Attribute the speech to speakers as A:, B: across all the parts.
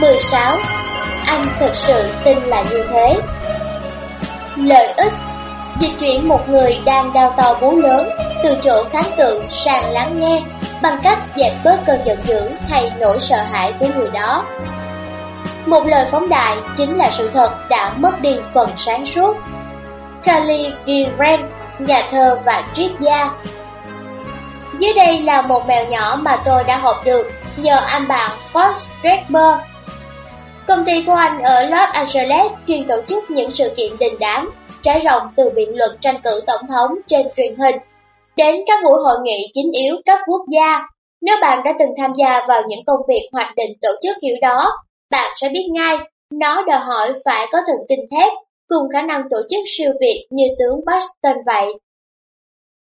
A: 16. Anh thật sự tin là như thế. Lợi ích Dịch chuyển một người đang đau to bú lớn từ chỗ kháng cự sang lắng nghe bằng cách dẹp bớt cơn giận dữ hay nỗi sợ hãi của người đó. Một lời phóng đại chính là sự thật đã mất đi phần sáng suốt. Khalil Gibran, nhà thơ và triết gia Dưới đây là một mèo nhỏ mà tôi đã học được nhờ anh bạn Fox Draper. Công ty của anh ở Los Angeles chuyên tổ chức những sự kiện đình đám, trải rộng từ biện luận tranh cử tổng thống trên truyền hình đến các buổi hội nghị chính yếu cấp quốc gia. Nếu bạn đã từng tham gia vào những công việc hoạch định tổ chức kiểu đó, bạn sẽ biết ngay, nó đòi hỏi phải có thần kinh thép, cùng khả năng tổ chức siêu việt như tướng Boston vậy.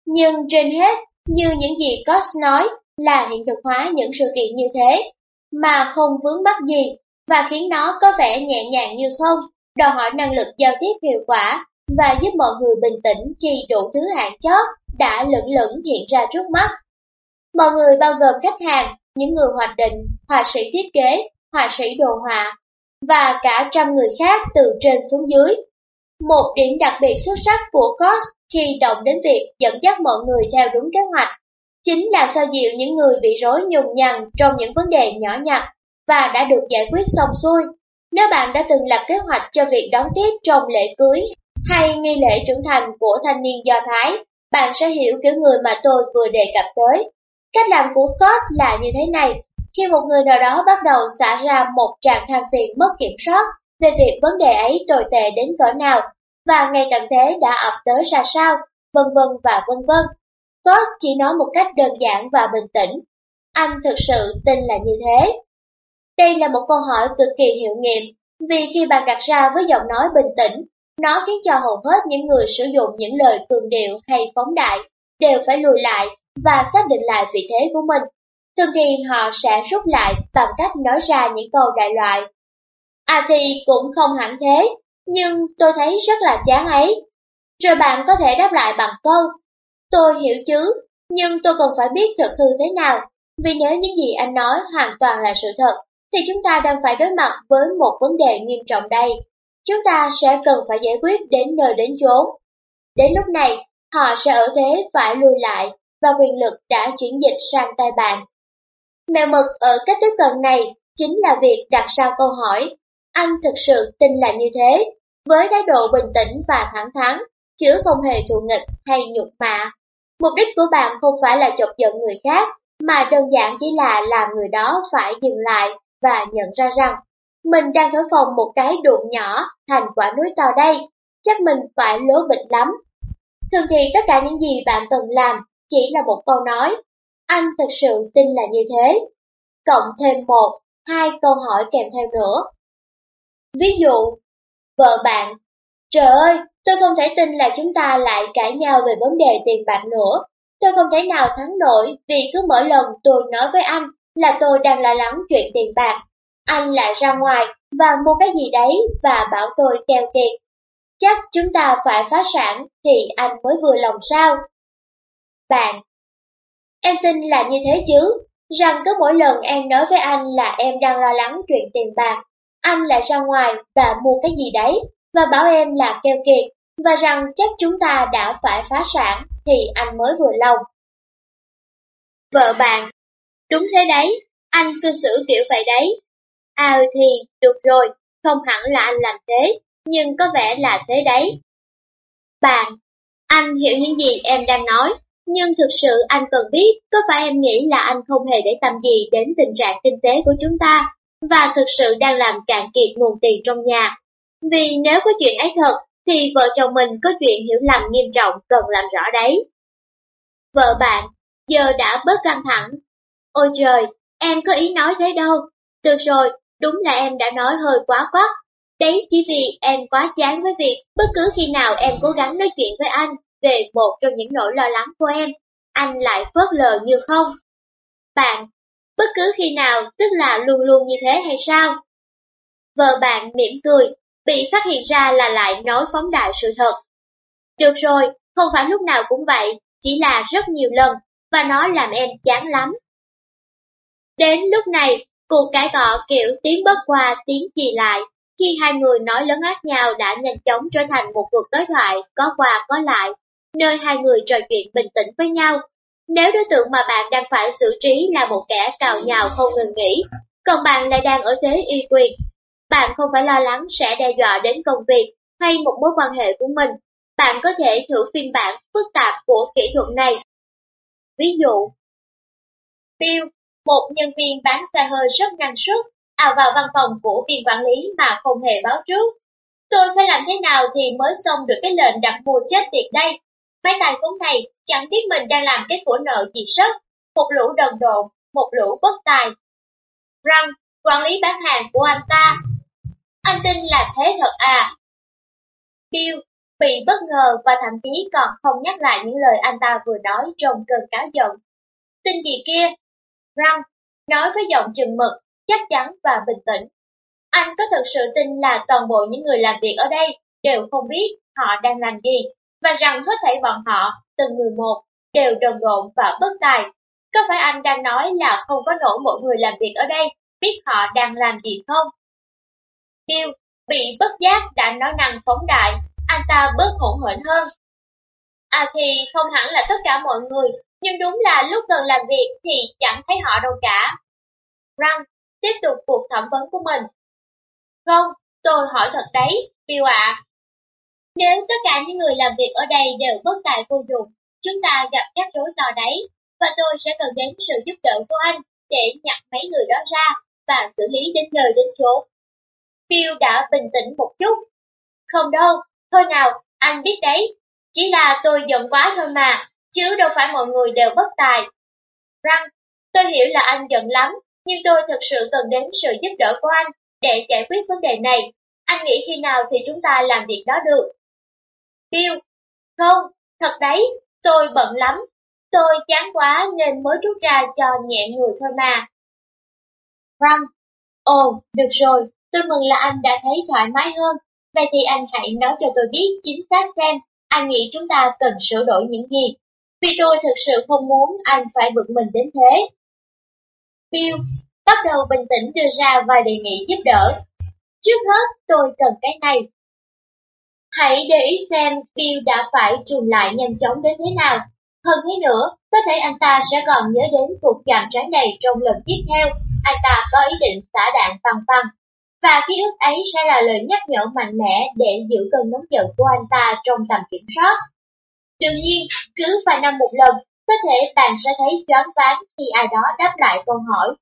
A: Nhưng trên hết, như những gì Cox nói, là hiện thực hóa những sự kiện như thế, mà không vướng mắc gì, và khiến nó có vẻ nhẹ nhàng như không, đòi hỏi năng lực giao tiếp hiệu quả, và giúp mọi người bình tĩnh khi đủ thứ hạn chót đã lững lững hiện ra trước mắt. Mọi người bao gồm khách hàng, những người hoạch định, họa sĩ thiết kế, họa sĩ đồ họa, và cả trăm người khác từ trên xuống dưới. Một điểm đặc biệt xuất sắc của Cross khi động đến việc dẫn dắt mọi người theo đúng kế hoạch, chính là xoa dịu những người bị rối nhùng nhằn trong những vấn đề nhỏ nhặt và đã được giải quyết xong xuôi. Nếu bạn đã từng lập kế hoạch cho việc đón tiếp trong lễ cưới hay nghi lễ trưởng thành của thanh niên Do Thái, bạn sẽ hiểu kiểu người mà tôi vừa đề cập tới. Cách làm của Scott là như thế này, khi một người nào đó bắt đầu xả ra một tràng than phiền mất kiểm soát về việc vấn đề ấy tồi tệ đến cỡ nào và ngày tận thế đã ập tới ra sao, vân vân và vân vân. Scott chỉ nói một cách đơn giản và bình tĩnh. Anh thực sự tin là như thế. Đây là một câu hỏi cực kỳ hiệu nghiệm, vì khi bạn đặt ra với giọng nói bình tĩnh, nó khiến cho hầu hết những người sử dụng những lời cường điệu hay phóng đại đều phải lùi lại và xác định lại vị thế của mình. Thường thì họ sẽ rút lại bằng cách nói ra những câu đại loại. À thì cũng không hẳn thế, nhưng tôi thấy rất là chán ấy. Rồi bạn có thể đáp lại bằng câu, tôi hiểu chứ, nhưng tôi cần phải biết thực hư thế nào, vì nếu những gì anh nói hoàn toàn là sự thật, thì chúng ta đang phải đối mặt với một vấn đề nghiêm trọng đây. Chúng ta sẽ cần phải giải quyết đến nơi đến chốn. Đến lúc này, họ sẽ ở thế phải lùi lại và quyền lực đã chuyển dịch sang tay bạn. Mèo mực ở cách tiếp cận này chính là việc đặt ra câu hỏi, anh thực sự tin là như thế, với thái độ bình tĩnh và thẳng thắn, chứ không hề thù nghịch hay nhục mạ. Mục đích của bạn không phải là chọc giận người khác, mà đơn giản chỉ là làm người đó phải dừng lại và nhận ra rằng mình đang thổi phồng một cái đụng nhỏ thành quả núi to đây, chắc mình phải lố bịch lắm. Thường thì tất cả những gì bạn cần làm chỉ là một câu nói, anh thật sự tin là như thế. Cộng thêm một, hai câu hỏi kèm theo nữa. Ví dụ, vợ bạn, trời ơi, tôi không thể tin là chúng ta lại cãi nhau về vấn đề tiền bạc nữa. Tôi không thể nào thắng nổi vì cứ mỗi lần tôi nói với anh là tôi đang lo lắng chuyện tiền bạc. Anh lại ra ngoài và mua cái gì đấy và bảo tôi keo kiệt. Chắc chúng ta phải phá sản thì anh mới vừa lòng sao? Bạn Em tin là như thế chứ, rằng cứ mỗi lần em nói với anh là em đang lo lắng chuyện tiền bạc, anh lại ra ngoài và mua cái gì đấy và bảo em là keo kiệt và rằng chắc chúng ta đã phải phá sản thì anh mới vừa lòng. Vợ bạn Đúng thế đấy, anh cư xử kiểu vậy đấy. À thì, được rồi, không hẳn là anh làm thế, nhưng có vẻ là thế đấy. Bạn, anh hiểu những gì em đang nói, nhưng thực sự anh cần biết có phải em nghĩ là anh không hề để tâm gì đến tình trạng kinh tế của chúng ta, và thực sự đang làm cạn kiệt nguồn tiền trong nhà. Vì nếu có chuyện ấy thật, thì vợ chồng mình có chuyện hiểu lầm nghiêm trọng cần làm rõ đấy. Vợ bạn, giờ đã bớt căng thẳng. Ôi trời, em có ý nói thế đâu. Được rồi, đúng là em đã nói hơi quá quá. Đấy chỉ vì em quá chán với việc bất cứ khi nào em cố gắng nói chuyện với anh về một trong những nỗi lo lắng của em, anh lại phớt lờ như không. Bạn, bất cứ khi nào tức là luôn luôn như thế hay sao? Vợ bạn mỉm cười, bị phát hiện ra là lại nói phóng đại sự thật. Được rồi, không phải lúc nào cũng vậy, chỉ là rất nhiều lần, và nó làm em chán lắm. Đến lúc này, Cuộc cãi cọ kiểu tiếng bất qua tiếng chì lại, khi hai người nói lớn ác nhau đã nhanh chóng trở thành một cuộc đối thoại có qua có lại, nơi hai người trò chuyện bình tĩnh với nhau. Nếu đối tượng mà bạn đang phải xử trí là một kẻ cào nhào không ngừng nghỉ, còn bạn lại đang ở thế y quyền, bạn không phải lo lắng sẽ đe dọa đến công việc hay một mối quan hệ của mình. Bạn có thể thử phiên bản phức tạp của kỹ thuật này. Ví dụ, Bill, một nhân viên bán xe hơi rất năng suất, ào vào văn phòng của viên quản lý mà không hề báo trước. Tôi phải làm thế nào thì mới xong được cái lệnh đặt mua chết tiệt đây? Mấy tài phóng này chẳng biết mình đang làm cái của nợ gì sớt, một lũ đồng độn, một lũ bất tài. Răng, quản lý bán hàng của anh ta. Anh tin là thế thật à? Bill bị bất ngờ và thậm chí còn không nhắc lại những lời anh ta vừa nói trong cơn cáo giận. Tin gì kia? Răng, nói với giọng chừng mực, chắc chắn và bình tĩnh. Anh có thực sự tin là toàn bộ những người làm việc ở đây đều không biết họ đang làm gì, và rằng hết thảy bọn họ, từng người một, đều đồng độn và bất tài. Có phải anh đang nói là không có nổi mỗi người làm việc ở đây biết họ đang làm gì không? Bill bị bất giác đã nói năng phóng đại, anh ta bớt hỗn hển hơn. À thì không hẳn là tất cả mọi người, nhưng đúng là lúc cần làm việc thì chẳng thấy họ đâu cả. Răng tiếp tục cuộc thẩm vấn của mình. Không, tôi hỏi thật đấy, Bill ạ. Nếu tất cả những người làm việc ở đây đều bất tài vô dụng, chúng ta gặp rắc rối to đấy, và tôi sẽ cần đến sự giúp đỡ của anh để nhặt mấy người đó ra và xử lý đến nơi đến chỗ. Bill đã bình tĩnh một chút. Không đâu, thôi nào, anh biết đấy, chỉ là tôi giận quá thôi mà, chứ đâu phải mọi người đều bất tài. Răng, tôi hiểu là anh giận lắm, nhưng tôi thực sự cần đến sự giúp đỡ của anh để giải quyết vấn đề này. Anh nghĩ khi nào thì chúng ta làm việc đó được? Bill, không, thật đấy, tôi bận lắm. Tôi chán quá nên mới rút ra cho nhẹ người thôi mà. Răng, ồ, được rồi, tôi mừng là anh đã thấy thoải mái hơn. Vậy thì anh hãy nói cho tôi biết chính xác xem anh nghĩ chúng ta cần sửa đổi những gì. Vì tôi thực sự không muốn anh phải bực mình đến thế. Bill bắt đầu bình tĩnh đưa ra vài đề nghị giúp đỡ. Trước hết, tôi cần cái này. Hãy để ý xem Bill đã phải truyền lại nhanh chóng đến thế nào. Hơn thế nữa, có thể anh ta sẽ còn nhớ đến cuộc chạm trán này trong lần tiếp theo. Anh ta có ý định xả đạn tăng phăng. Và ký ức ấy sẽ là lời nhắc nhở mạnh mẽ để giữ cơn nóng giận của anh ta trong tầm kiểm soát. Đương nhiên, cứ vài năm một lần, có thể bạn sẽ thấy choáng váng khi ai đó đáp lại câu hỏi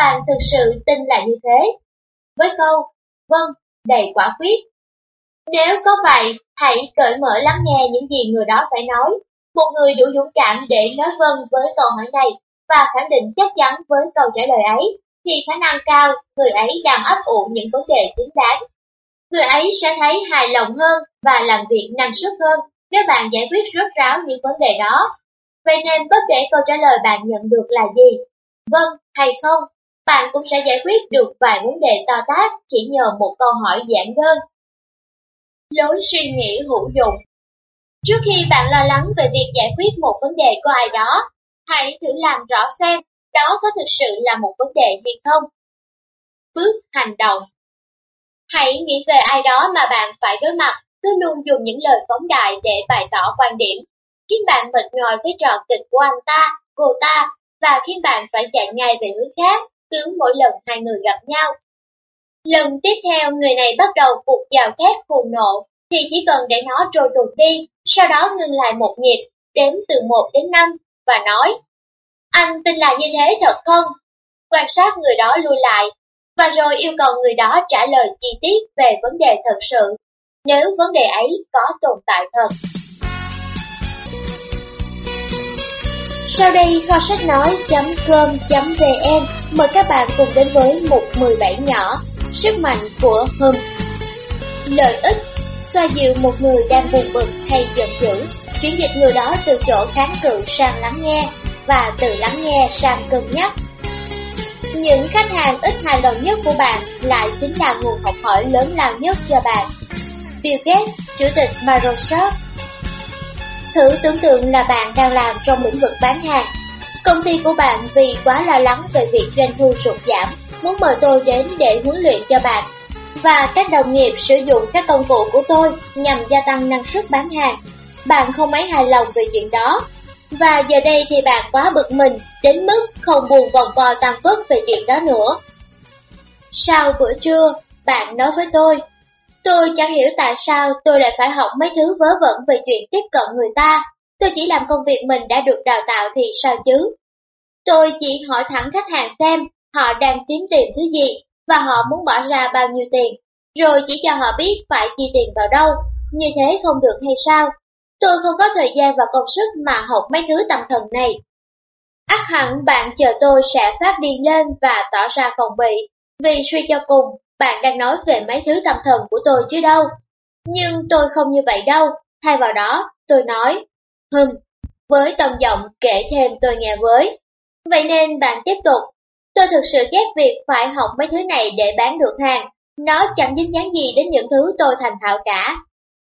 A: bạn thực sự tin là như thế. Với câu, vâng, đầy quả quyết. Nếu có vậy, hãy cởi mở lắng nghe những gì người đó phải nói. Một người đủ dũng cảm để nói vâng với câu hỏi này và khẳng định chắc chắn với câu trả lời ấy, thì khả năng cao người ấy đang ấp ủ những vấn đề chính đáng. Người ấy sẽ thấy hài lòng hơn và làm việc năng suất hơn nếu bạn giải quyết rốt ráo những vấn đề đó. Vậy nên bất kể câu trả lời bạn nhận được là gì, vâng hay không, bạn cũng sẽ giải quyết được vài vấn đề to tát chỉ nhờ một câu hỏi giản đơn. Lối suy nghĩ hữu dụng Trước khi bạn lo lắng về việc giải quyết một vấn đề của ai đó, hãy thử làm rõ xem đó có thực sự là một vấn đề hay không. Bước hành động Hãy nghĩ về ai đó mà bạn phải đối mặt, cứ luôn dùng những lời phóng đại để bày tỏ quan điểm, khiến bạn mệt nhòi với trò kịch của anh ta, cô ta, và khiến bạn phải chạy ngay về hướng khác cứ mỗi lần hai người gặp nhau. Lần tiếp theo người này bắt đầu cuộc gào thét cuồng nộ, thì chỉ cần để nó trôi tuột đi, sau đó ngừng lại một nhịp, đếm từ 1 đến 5, và nói, anh tin là như thế thật không? Quan sát người đó lui lại, và rồi yêu cầu người đó trả lời chi tiết về vấn đề thật sự, nếu vấn đề ấy có tồn tại thật. Sau đây, kho sách nói.com.vn mời các bạn cùng đến với mục 17 nhỏ Sức mạnh của hùm Lợi ích, Xoa dịu một người đang buồn bực hay giận dữ, Chuyển dịch người đó từ chỗ kháng cự sang lắng nghe Và từ lắng nghe sang cân nhắc. Những khách hàng ít hài lòng nhất của bạn lại chính là nguồn học hỏi lớn lao nhất cho bạn. Bill Gates, Chủ tịch Microsoft Thử tưởng tượng là bạn đang làm trong lĩnh vực bán hàng. Công ty của bạn vì quá lo lắng về việc doanh thu sụt giảm muốn mời tôi đến để huấn luyện cho bạn. Và các đồng nghiệp sử dụng các công cụ của tôi nhằm gia tăng năng suất bán hàng. Bạn không mấy hài lòng về chuyện đó. Và giờ đây thì bạn quá bực mình đến mức không buồn vòng vo tăng vất về chuyện đó nữa. Sau bữa trưa, bạn nói với tôi, tôi chẳng hiểu tại sao tôi lại phải học mấy thứ vớ vẩn về chuyện tiếp cận người ta. Tôi chỉ làm công việc mình đã được đào tạo thì sao chứ? Tôi chỉ hỏi thẳng khách hàng xem họ đang kiếm tìm thứ gì và họ muốn bỏ ra bao nhiêu tiền, rồi chỉ cho họ biết phải chi tiền vào đâu, như thế không được hay sao? Tôi không có thời gian và công sức mà học mấy thứ tầm thần này. Ác hẳn bạn chờ tôi sẽ phát điên lên và tỏ ra phòng bị, vì suy cho cùng, bạn đang nói về mấy thứ tâm thần của tôi chứ đâu. Nhưng tôi không như vậy đâu, thay vào đó, tôi nói, hừm, với tông giọng kể thêm tôi nghe với. Vậy nên bạn tiếp tục, tôi thực sự ghét việc phải học mấy thứ này để bán được hàng, nó chẳng dính dáng gì đến những thứ tôi thành thạo cả.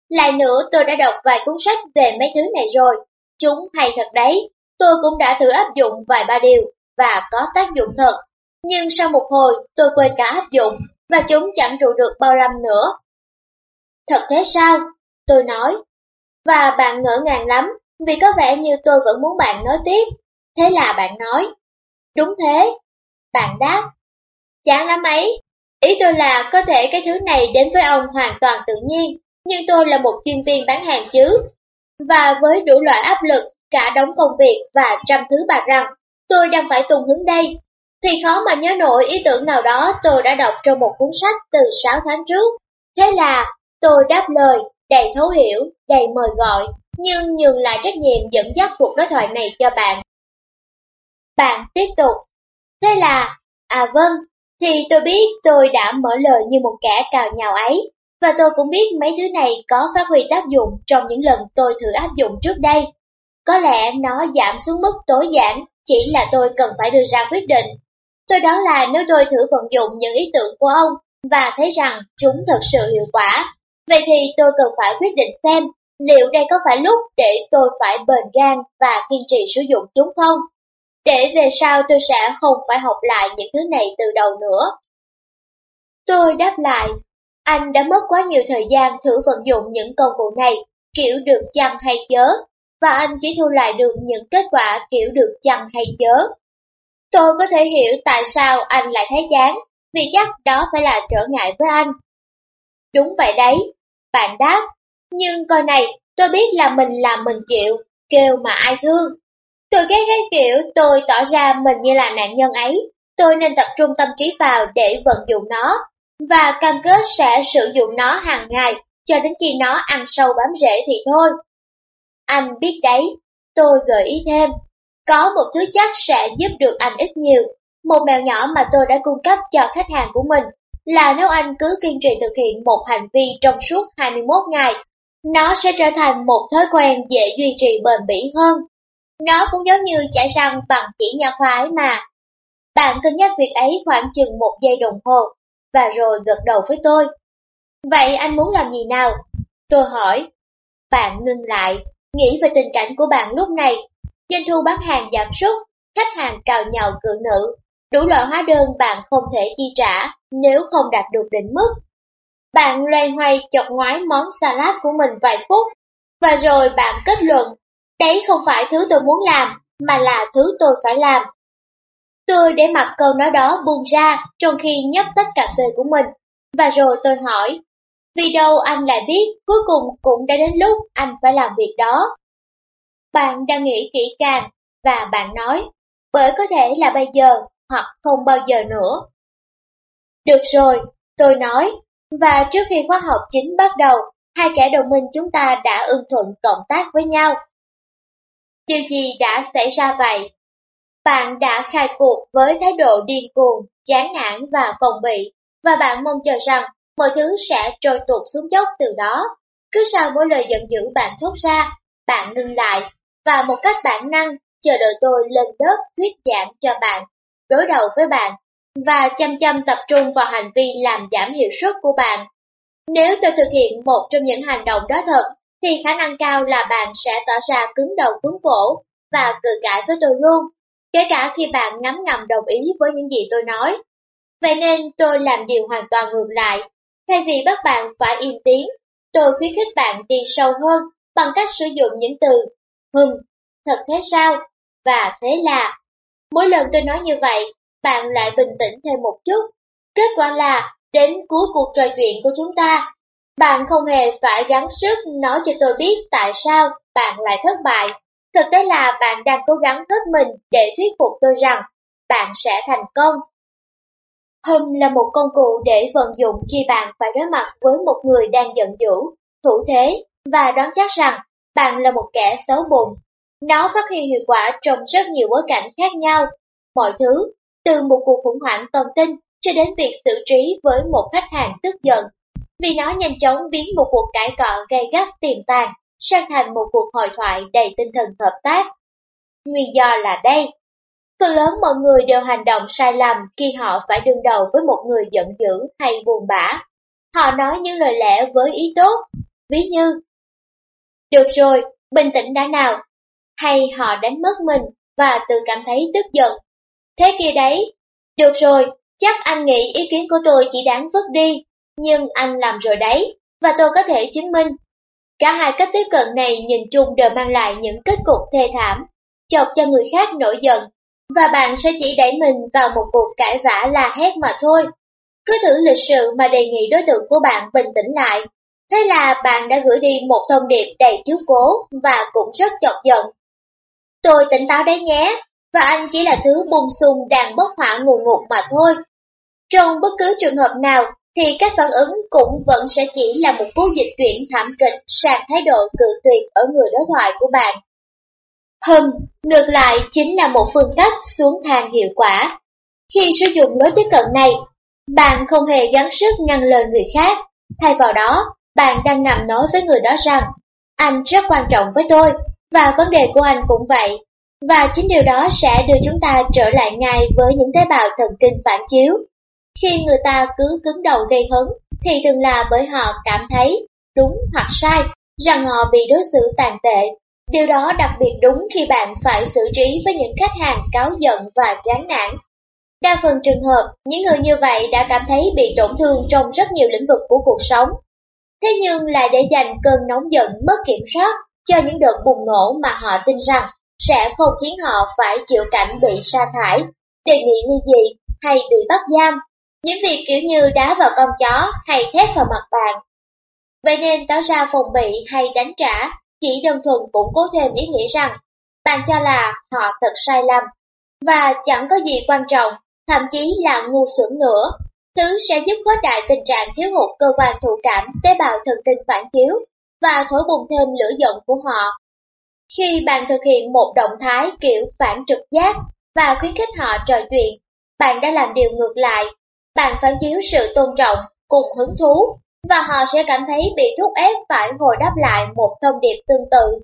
A: Lại nữa tôi đã đọc vài cuốn sách về mấy thứ này rồi, chúng hay thật đấy, tôi cũng đã thử áp dụng vài ba điều, và có tác dụng thật. Nhưng sau một hồi tôi quên cả áp dụng, và chúng chẳng trụ được bao năm nữa. Thật thế sao? Tôi nói. Và bạn ngỡ ngàng lắm, vì có vẻ như tôi vẫn muốn bạn nói tiếp. Thế là bạn nói. Đúng thế. Bạn đáp. Chán lắm ấy. Ý tôi là có thể cái thứ này đến với ông hoàn toàn tự nhiên, nhưng tôi là một chuyên viên bán hàng chứ. Và với đủ loại áp lực, cả đống công việc và trăm thứ bạc rằng tôi đang phải tung hướng đây. Thì khó mà nhớ nổi ý tưởng nào đó tôi đã đọc trong một cuốn sách từ 6 tháng trước. Thế là tôi đáp lời, đầy thấu hiểu, đầy mời gọi, nhưng nhường lại trách nhiệm dẫn dắt cuộc đối thoại này cho bạn. Bạn tiếp tục. Thế là, à vâng, thì tôi biết tôi đã mở lời như một kẻ cào nhào ấy, và tôi cũng biết mấy thứ này có phát huy tác dụng trong những lần tôi thử áp dụng trước đây. Có lẽ nó giảm xuống mức tối giản, chỉ là tôi cần phải đưa ra quyết định. Tôi đoán là nếu tôi thử vận dụng những ý tưởng của ông và thấy rằng chúng thật sự hiệu quả, vậy thì tôi cần phải quyết định xem liệu đây có phải lúc để tôi phải bền gan và kiên trì sử dụng chúng không? Để về sau tôi sẽ không phải học lại những thứ này từ đầu nữa. Tôi đáp lại, anh đã mất quá nhiều thời gian thử vận dụng những công cụ này, kiểu được chăng hay chớ, và anh chỉ thu lại được những kết quả kiểu được chăng hay chớ. Tôi có thể hiểu tại sao anh lại thấy chán, vì chắc đó phải là trở ngại với anh. Đúng vậy đấy, bạn đáp, nhưng coi này, tôi biết là mình làm mình chịu, kêu mà ai thương. Tôi ghét cái kiểu tôi tỏ ra mình như là nạn nhân ấy, tôi nên tập trung tâm trí vào để vận dụng nó, và cam kết sẽ sử dụng nó hàng ngày cho đến khi nó ăn sâu bám rễ thì thôi. Anh biết đấy, tôi gợi ý thêm, có một thứ chắc sẽ giúp được anh ít nhiều. Một mèo nhỏ mà tôi đã cung cấp cho khách hàng của mình là nếu anh cứ kiên trì thực hiện một hành vi trong suốt 21 ngày, nó sẽ trở thành một thói quen dễ duy trì bền bỉ hơn. Nó cũng giống như chải răng bằng chỉ nha khoái mà. Bạn cân nhắc việc ấy khoảng chừng một giây đồng hồ, và rồi gật đầu với tôi. Vậy anh muốn làm gì nào? Tôi hỏi. Bạn ngưng lại, nghĩ về tình cảnh của bạn lúc này. Doanh thu bán hàng giảm sút, khách hàng cào nhào cự nữ, đủ loại hóa đơn bạn không thể chi trả nếu không đạt được đỉnh mức. Bạn loay hoay chọc ngoái món salad của mình vài phút, và rồi bạn kết luận, đấy không phải thứ tôi muốn làm, mà là thứ tôi phải làm. Tôi để mặc câu nói đó buông ra trong khi nhấp tách cà phê của mình, và rồi tôi hỏi, vì đâu anh lại biết cuối cùng cũng đã đến lúc anh phải làm việc đó. Bạn đang nghĩ kỹ càng, và bạn nói, bởi có thể là bây giờ, hoặc không bao giờ nữa. Được rồi, tôi nói, và trước khi khóa học chính bắt đầu, hai kẻ đồng minh chúng ta đã ưng thuận cộng tác với nhau. Điều gì đã xảy ra vậy? Bạn đã khai cuộc với thái độ điên cuồng, chán nản và phòng bị, và bạn mong chờ rằng mọi thứ sẽ trôi tuột xuống dốc từ đó. Cứ sau mỗi lời giận dữ bạn thốt ra, bạn ngừng lại, và một cách bản năng, chờ đợi tôi lên lớp thuyết giảng cho bạn, đối đầu với bạn, và chăm chăm tập trung vào hành vi làm giảm hiệu suất của bạn. Nếu tôi thực hiện một trong những hành động đó thật, thì khả năng cao là bạn sẽ tỏ ra cứng đầu cứng cổ và cự cãi với tôi luôn, kể cả khi bạn ngấm ngầm đồng ý với những gì tôi nói. Vậy nên tôi làm điều hoàn toàn ngược lại. Thay vì bắt bạn phải im tiếng, tôi khuyến khích bạn đi sâu hơn bằng cách sử dụng những từ hừm, thật thế sao, và thế là. Mỗi lần tôi nói như vậy, bạn lại bình tĩnh thêm một chút. Kết quả là, đến cuối cuộc trò chuyện của chúng ta, bạn không hề phải gắng sức nói cho tôi biết tại sao bạn lại thất bại. Thực tế là bạn đang cố gắng hết mình để thuyết phục tôi rằng bạn sẽ thành công. Hum là một công cụ để vận dụng khi bạn phải đối mặt với một người đang giận dữ, thủ thế và đoán chắc rằng bạn là một kẻ xấu bụng. Nó phát huy hiệu quả trong rất nhiều bối cảnh khác nhau. Mọi thứ, từ một cuộc khủng hoảng thông tin cho đến việc xử trí với một khách hàng tức giận. Vì nó nhanh chóng biến một cuộc cãi cọ gay gắt tiềm tàng sang thành một cuộc hội thoại đầy tinh thần hợp tác. Nguyên do là đây. Phần lớn mọi người đều hành động sai lầm khi họ phải đương đầu với một người giận dữ hay buồn bã. Họ nói những lời lẽ với ý tốt, ví như được rồi, bình tĩnh đã nào. Hay họ đánh mất mình và tự cảm thấy tức giận. Thế kia đấy, được rồi, chắc anh nghĩ ý kiến của tôi chỉ đáng vứt đi, nhưng anh làm rồi đấy, và tôi có thể chứng minh Cả hai cách tiếp cận này nhìn chung đều mang lại những kết cục thê thảm, chọc cho người khác nổi giận, và bạn sẽ chỉ đẩy mình vào một cuộc cãi vã la hét mà thôi. Cứ thử lịch sự mà đề nghị đối tượng của bạn bình tĩnh lại. Thế là bạn đã gửi đi một thông điệp đầy chiếu cố và cũng rất chọc giận. Tôi tỉnh táo đấy nhé, và anh chỉ là thứ bùng xung đang bốc hỏa ngùn ngụt mà thôi. Trong bất cứ trường hợp nào, thì các phản ứng cũng vẫn sẽ chỉ là một cú dịch chuyển thảm kịch sang thái độ cự tuyệt ở người đối thoại của bạn. Hừm, ngược lại chính là một phương cách xuống thang hiệu quả. Khi sử dụng lối tiếp cận này, bạn không hề gắng sức ngăn lời người khác, thay vào đó, bạn đang ngầm nói với người đó rằng, anh rất quan trọng với tôi, và vấn đề của anh cũng vậy. Và chính điều đó sẽ đưa chúng ta trở lại ngay với những tế bào thần kinh phản chiếu khi người ta cứ cứng đầu gây hấn, thì thường là bởi họ cảm thấy, đúng hoặc sai, rằng họ bị đối xử tàn tệ. Điều đó đặc biệt đúng khi bạn phải xử trí với những khách hàng cáo giận và chán nản. Đa phần trường hợp, những người như vậy đã cảm thấy bị tổn thương trong rất nhiều lĩnh vực của cuộc sống. Thế nhưng lại để dành cơn nóng giận mất kiểm soát cho những đợt bùng nổ mà họ tin rằng sẽ không khiến họ phải chịu cảnh bị sa thải, đề nghị ly dị hay bị bắt giam những việc kiểu như đá vào con chó hay thét vào mặt bạn. Vậy nên tỏ ra phòng bị hay đánh trả chỉ đơn thuần củng cố thêm ý nghĩ rằng bạn cho là họ thật sai lầm và chẳng có gì quan trọng, thậm chí là ngu xuẩn nữa. Thứ sẽ giúp khuếch đại tình trạng thiếu hụt cơ quan thụ cảm, tế bào thần kinh phản chiếu và thổi bùng thêm lửa giận của họ. Khi bạn thực hiện một động thái kiểu phản trực giác và khuyến khích họ trò chuyện, bạn đã làm điều ngược lại bạn phản chiếu sự tôn trọng cùng hứng thú, và họ sẽ cảm thấy bị thúc ép phải hồi đáp lại một thông điệp tương tự.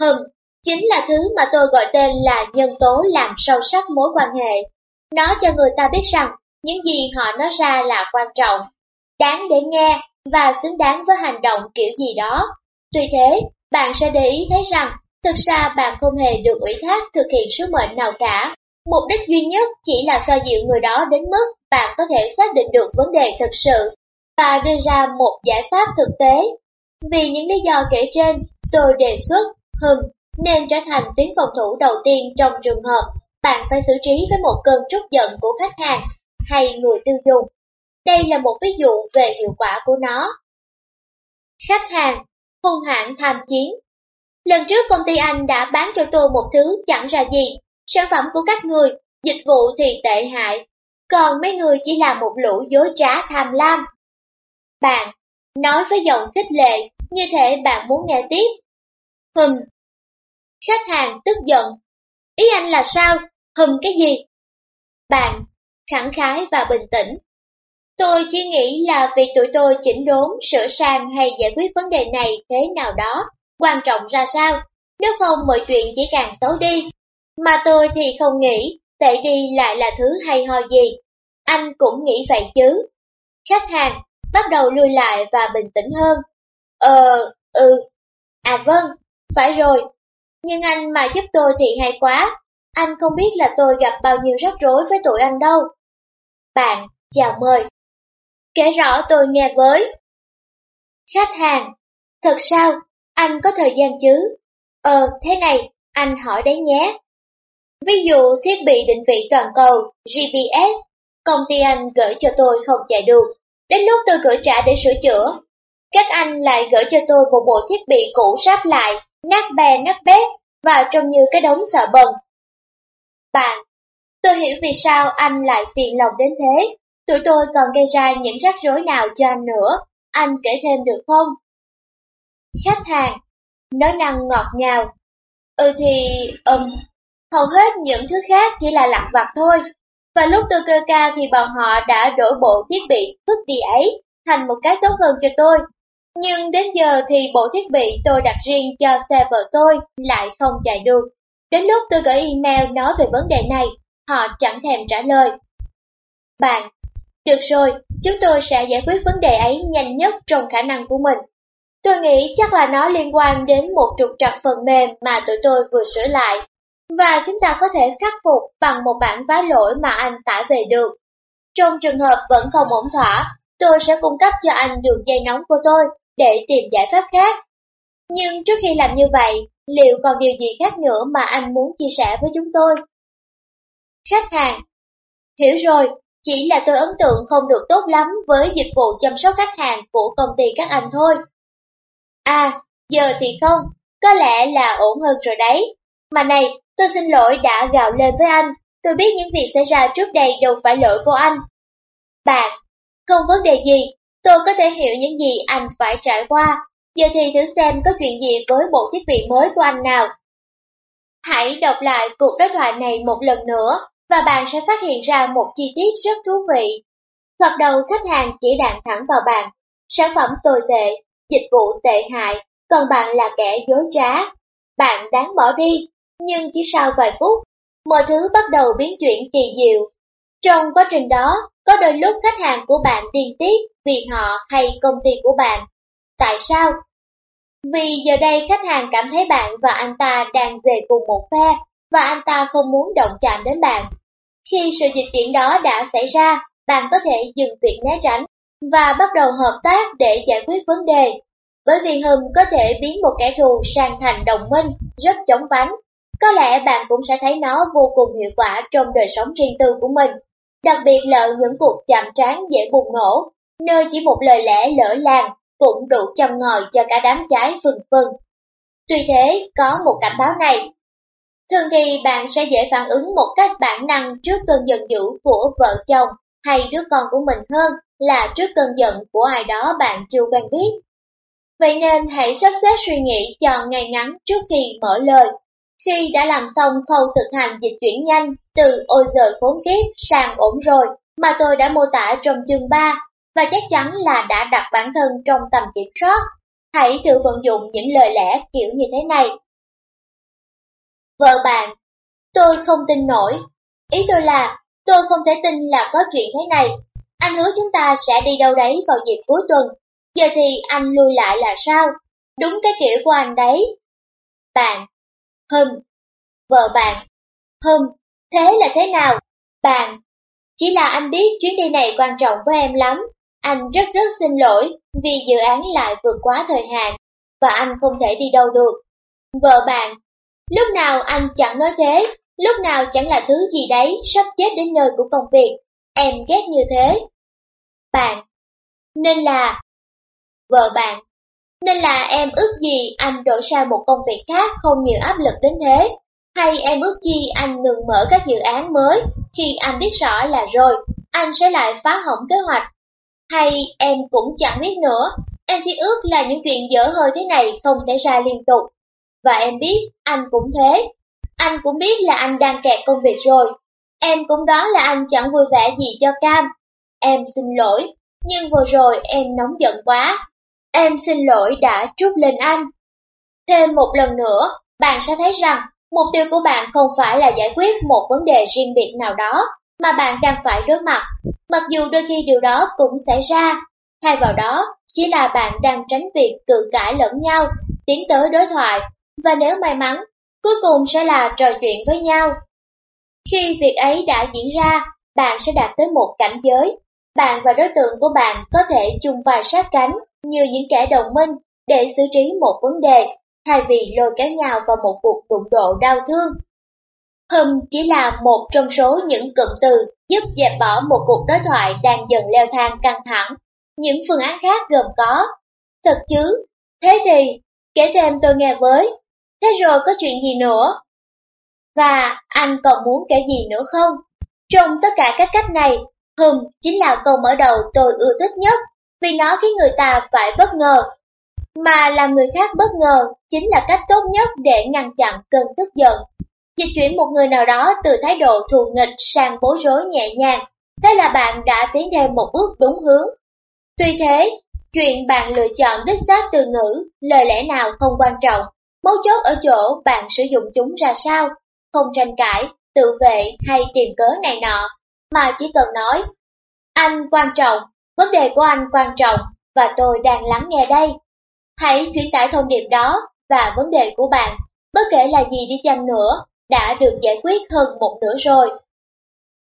A: Hừm, chính là thứ mà tôi gọi tên là nhân tố làm sâu sắc mối quan hệ. Nó cho người ta biết rằng những gì họ nói ra là quan trọng, đáng để nghe và xứng đáng với hành động kiểu gì đó. Tuy thế, bạn sẽ để ý thấy rằng thực ra bạn không hề được ủy thác thực hiện sứ mệnh nào cả. Mục đích duy nhất chỉ là xoa dịu người đó đến mức bạn có thể xác định được vấn đề thực sự và đưa ra một giải pháp thực tế. Vì những lý do kể trên, tôi đề xuất Hưng nên trở thành tuyến phòng thủ đầu tiên trong trường hợp bạn phải xử trí với một cơn trút giận của khách hàng hay người tiêu dùng. Đây là một ví dụ về hiệu quả của nó. Khách hàng, hung hãn tham chiến Lần trước công ty Anh đã bán cho tôi một thứ chẳng ra gì, sản phẩm của các người, dịch vụ thì tệ hại, còn mấy người chỉ là một lũ dối trá tham lam. Bạn, nói với giọng khích lệ, như thể bạn muốn nghe tiếp. Hừm. Khách hàng tức giận. Ý anh là sao? Hừm cái gì? Bạn, khẳng khái và bình tĩnh. Tôi chỉ nghĩ là việc tụi tôi chỉnh đốn, sửa sang hay giải quyết vấn đề này thế nào đó, quan trọng ra sao, nếu không mọi chuyện chỉ càng xấu đi. Mà tôi thì không nghĩ tệ đi lại là thứ hay ho gì. Anh cũng nghĩ vậy chứ. Khách hàng bắt đầu lui lại và bình tĩnh hơn. Ờ, ừ, à vâng, phải rồi. Nhưng anh mà giúp tôi thì hay quá. Anh không biết là tôi gặp bao nhiêu rắc rối với tụi anh đâu. Bạn, chào mời. Kể rõ tôi nghe với. Khách hàng, thật sao, anh có thời gian chứ? Ờ, thế này, anh hỏi đấy nhé. Ví dụ thiết bị định vị toàn cầu GPS, công ty anh gửi cho tôi không chạy được. Đến lúc tôi gửi trả để sửa chữa, các anh lại gửi cho tôi một bộ thiết bị cũ sáp lại, nát bè nát bét và trông như cái đống sợ bần. Bạn, tôi hiểu vì sao anh lại phiền lòng đến thế. Tụi tôi còn gây ra những rắc rối nào cho anh nữa, anh kể thêm được không? Khách hàng, nói năng ngọt ngào. Ừ thì, um, hầu hết những thứ khác chỉ là lặt vặt thôi. Và lúc tôi kêu ca thì bọn họ đã đổi bộ thiết bị vứt đi ấy thành một cái tốt hơn cho tôi. Nhưng đến giờ thì bộ thiết bị tôi đặt riêng cho xe vợ tôi lại không chạy được. Đến lúc tôi gửi email nói về vấn đề này, họ chẳng thèm trả lời. Bạn, được rồi, chúng tôi sẽ giải quyết vấn đề ấy nhanh nhất trong khả năng của mình. Tôi nghĩ chắc là nó liên quan đến một trục trặc phần mềm mà tụi tôi vừa sửa lại. Và chúng ta có thể khắc phục bằng một bản vá lỗi mà anh tải về được. Trong trường hợp vẫn không ổn thỏa, tôi sẽ cung cấp cho anh đường dây nóng của tôi để tìm giải pháp khác. Nhưng trước khi làm như vậy, liệu còn điều gì khác nữa mà anh muốn chia sẻ với chúng tôi? Khách hàng Hiểu rồi, chỉ là tôi ấn tượng không được tốt lắm với dịch vụ chăm sóc khách hàng của công ty các anh thôi. À, giờ thì không, có lẽ là ổn hơn rồi đấy. Mà này, tôi xin lỗi đã gào lên với anh, tôi biết những việc xảy ra trước đây đâu phải lỗi của anh. Bạn, không vấn đề gì, tôi có thể hiểu những gì anh phải trải qua. Giờ thì thử xem có chuyện gì với bộ thiết bị mới của anh nào. Hãy đọc lại cuộc đối thoại này một lần nữa và bạn sẽ phát hiện ra một chi tiết rất thú vị. Thoạt đầu khách hàng chỉ đạn thẳng vào bạn, sản phẩm tồi tệ, dịch vụ tệ hại, còn bạn là kẻ dối trá. Bạn đáng bỏ đi, nhưng chỉ sau vài phút, mọi thứ bắt đầu biến chuyển kỳ diệu. Trong quá trình đó, có đôi lúc khách hàng của bạn điên tiết vì họ hay công ty của bạn. Tại sao? Vì giờ đây khách hàng cảm thấy bạn và anh ta đang về cùng một phe, và anh ta không muốn động chạm đến bạn. Khi sự dịch chuyển đó đã xảy ra, bạn có thể dừng việc né tránh và bắt đầu hợp tác để giải quyết vấn đề. Bởi vì Hùm có thể biến một kẻ thù sang thành đồng minh, rất chống vánh. Có lẽ bạn cũng sẽ thấy nó vô cùng hiệu quả trong đời sống riêng tư của mình. Đặc biệt là những cuộc chạm trán dễ bùng nổ, nơi chỉ một lời lẽ lỡ làng cũng đủ châm ngòi cho cả đám cháy vừng vừng. Tuy thế, có một cảnh báo này. Thường thì bạn sẽ dễ phản ứng một cách bản năng trước cơn giận dữ của vợ chồng hay đứa con của mình hơn là trước cơn giận của ai đó bạn chưa quen biết. Vậy nên hãy sắp xếp suy nghĩ cho ngay ngắn trước khi mở lời. Khi đã làm xong khâu thực hành dịch chuyển nhanh từ ôi giời khốn kiếp sang ổn rồi mà tôi đã mô tả trong chương 3 và chắc chắn là đã đặt bản thân trong tầm kiểm soát. Hãy tự vận dụng những lời lẽ kiểu như thế này. Vợ bạn, tôi không tin nổi. Ý tôi là, tôi không thể tin là có chuyện thế này. Anh hứa chúng ta sẽ đi đâu đấy vào dịp cuối tuần. Giờ thì anh lui lại là sao? Đúng cái kiểu của anh đấy. Bạn, hâm, Vợ bạn, hâm, Thế là thế nào? Bạn, chỉ là anh biết chuyến đi này quan trọng với em lắm. Anh rất rất xin lỗi vì dự án lại vượt quá thời hạn và anh không thể đi đâu được. Vợ bạn, lúc nào anh chẳng nói thế, lúc nào chẳng là thứ gì đấy sắp chết đến nơi của công việc. Em ghét như thế. Bạn, nên là... Vợ bạn, nên là em ước gì anh đổi sang một công việc khác không nhiều áp lực đến thế. Hay em ước chi anh ngừng mở các dự án mới khi anh biết rõ là rồi, anh sẽ lại phá hỏng kế hoạch hay em cũng chẳng biết nữa, em chỉ ước là những chuyện dở hơi thế này không xảy ra liên tục. Và em biết, anh cũng thế. Anh cũng biết là anh đang kẹt công việc rồi. Em cũng đoán là anh chẳng vui vẻ gì cho Cam. Em xin lỗi, nhưng vừa rồi em nóng giận quá. Em xin lỗi đã trút lên anh. Thêm một lần nữa, bạn sẽ thấy rằng mục tiêu của bạn không phải là giải quyết một vấn đề riêng biệt nào đó, mà bạn đang phải đối mặt Mặc dù đôi khi điều đó cũng xảy ra, thay vào đó chỉ là bạn đang tránh việc cự cãi lẫn nhau, tiến tới đối thoại, và nếu may mắn, cuối cùng sẽ là trò chuyện với nhau. Khi việc ấy đã diễn ra, bạn sẽ đạt tới một cảnh giới, bạn và đối tượng của bạn có thể chung vai sát cánh như những kẻ đồng minh để xử trí một vấn đề, thay vì lôi kéo nhau vào một cuộc đụng độ đau thương. Hùm chỉ là một trong số những cụm từ giúp dẹp bỏ một cuộc đối thoại đang dần leo thang căng thẳng. Những phương án khác gồm có Thật chứ, thế thì, kể thêm tôi nghe với, thế rồi có chuyện gì nữa? Và anh còn muốn kể gì nữa không? Trong tất cả các cách này, hùm chính là câu mở đầu tôi ưa thích nhất, vì nó khiến người ta phải bất ngờ. Mà làm người khác bất ngờ chính là cách tốt nhất để ngăn chặn cơn tức giận. Dịch chuyển một người nào đó từ thái độ thù nghịch sang bối rối nhẹ nhàng, thế là bạn đã tiến thêm một bước đúng hướng. Tuy thế, chuyện bạn lựa chọn đích xác từ ngữ, lời lẽ nào không quan trọng, mấu chốt ở chỗ bạn sử dụng chúng ra sao, không tranh cãi, tự vệ hay tìm cớ này nọ, mà chỉ cần nói, anh quan trọng, vấn đề của anh quan trọng, và tôi đang lắng nghe đây. Hãy chuyển tải thông điệp đó và vấn đề của bạn, bất kể là gì đi chăng nữa, đã được giải quyết hơn một nửa rồi.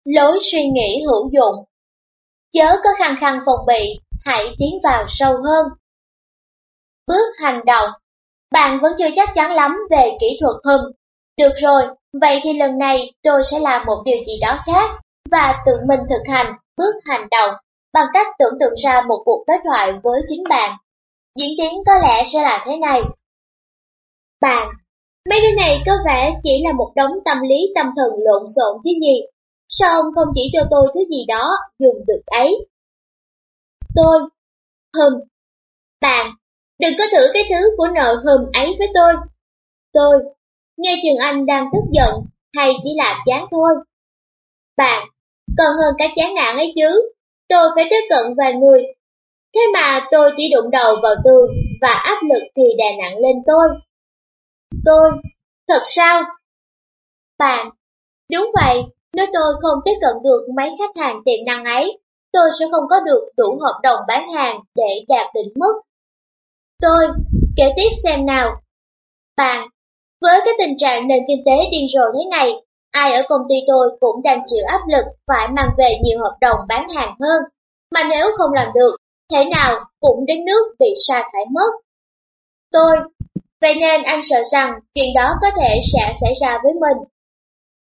A: Lối suy nghĩ hữu dụng Chớ có khăng khăng phòng bị, hãy tiến vào sâu hơn. Bước hành động Bạn vẫn chưa chắc chắn lắm về kỹ thuật hùm. Được rồi, vậy thì lần này tôi sẽ làm một điều gì đó khác và tự mình thực hành bước hành động bằng cách tưởng tượng ra một cuộc đối thoại với chính bạn. Diễn tiến có lẽ sẽ là thế này. Bạn, mấy đứa này có vẻ chỉ là một đống tâm lý tâm thần lộn xộn chứ gì. Sao ông không chỉ cho tôi thứ gì đó dùng được ấy? Tôi, hừm. Bạn, đừng có thử cái thứ của nợ hừm ấy với tôi. Tôi, nghe chừng anh đang tức giận hay chỉ là chán thôi. Bạn, còn hơn cái chán nản ấy chứ, tôi phải tiếp cận vài người. Thế mà tôi chỉ đụng đầu vào tường và áp lực thì đè nặng lên tôi. Tôi, thật sao? Bạn, đúng vậy, nếu tôi không tiếp cận được mấy khách hàng tiềm năng ấy, tôi sẽ không có được đủ hợp đồng bán hàng để đạt đỉnh mức. Tôi, kể tiếp xem nào. Bạn, với cái tình trạng nền kinh tế điên rồ thế này, ai ở công ty tôi cũng đang chịu áp lực phải mang về nhiều hợp đồng bán hàng hơn. Mà nếu không làm được, thế nào cũng đến nước bị sa thải mất. Tôi, vậy nên anh sợ rằng chuyện đó có thể sẽ xảy ra với mình.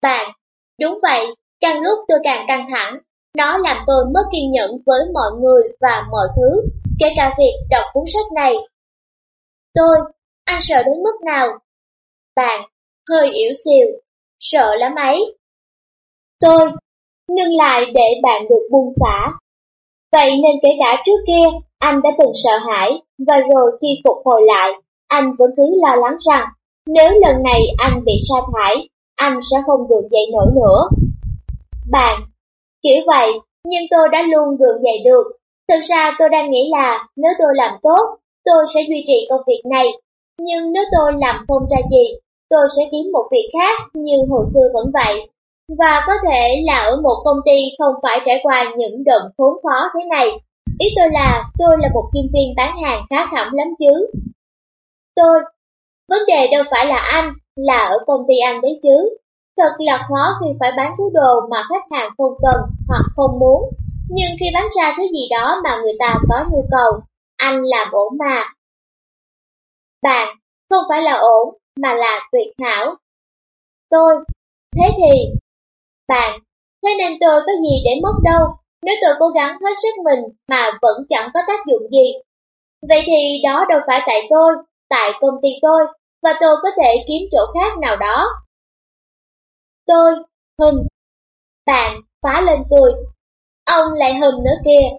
A: Bạn, đúng vậy, càng lúc tôi càng căng thẳng, nó làm tôi mất kiên nhẫn với mọi người và mọi thứ, kể cả việc đọc cuốn sách này. Tôi, anh sợ đến mức nào? Bạn, hơi yếu xìu, sợ lắm ấy. Tôi, ngưng lại để bạn được buông xả. Vậy nên kể cả trước kia, anh đã từng sợ hãi, và rồi khi phục hồi lại, anh vẫn cứ lo lắng rằng, nếu lần này anh bị sa thải, anh sẽ không được dậy nổi nữa. Bạn, kiểu vậy, nhưng tôi đã luôn gượng dậy được. Thực ra tôi đang nghĩ là nếu tôi làm tốt, tôi sẽ duy trì công việc này. Nhưng nếu tôi làm không ra gì, tôi sẽ kiếm một việc khác như hồi xưa vẫn vậy. Và có thể là ở một công ty không phải trải qua những đợt khốn khó thế này. Ý tôi là tôi là một chuyên viên bán hàng khá khẩm lắm chứ. Tôi, vấn đề đâu phải là anh, là ở công ty anh đấy chứ. Thật là khó khi phải bán thứ đồ mà khách hàng không cần hoặc không muốn. Nhưng khi bán ra thứ gì đó mà người ta có nhu cầu, anh làm ổn mà. Bạn, không phải là ổn, mà là tuyệt hảo. Tôi, thế thì, bạn, thế nên tôi có gì để mất đâu, nếu tôi cố gắng hết sức mình mà vẫn chẳng có tác dụng gì. Vậy thì đó đâu phải tại tôi, tại công ty tôi, và tôi có thể kiếm chỗ khác nào đó. Tôi, hừm. Bạn, phá lên cười. Ông lại hừm nữa kìa.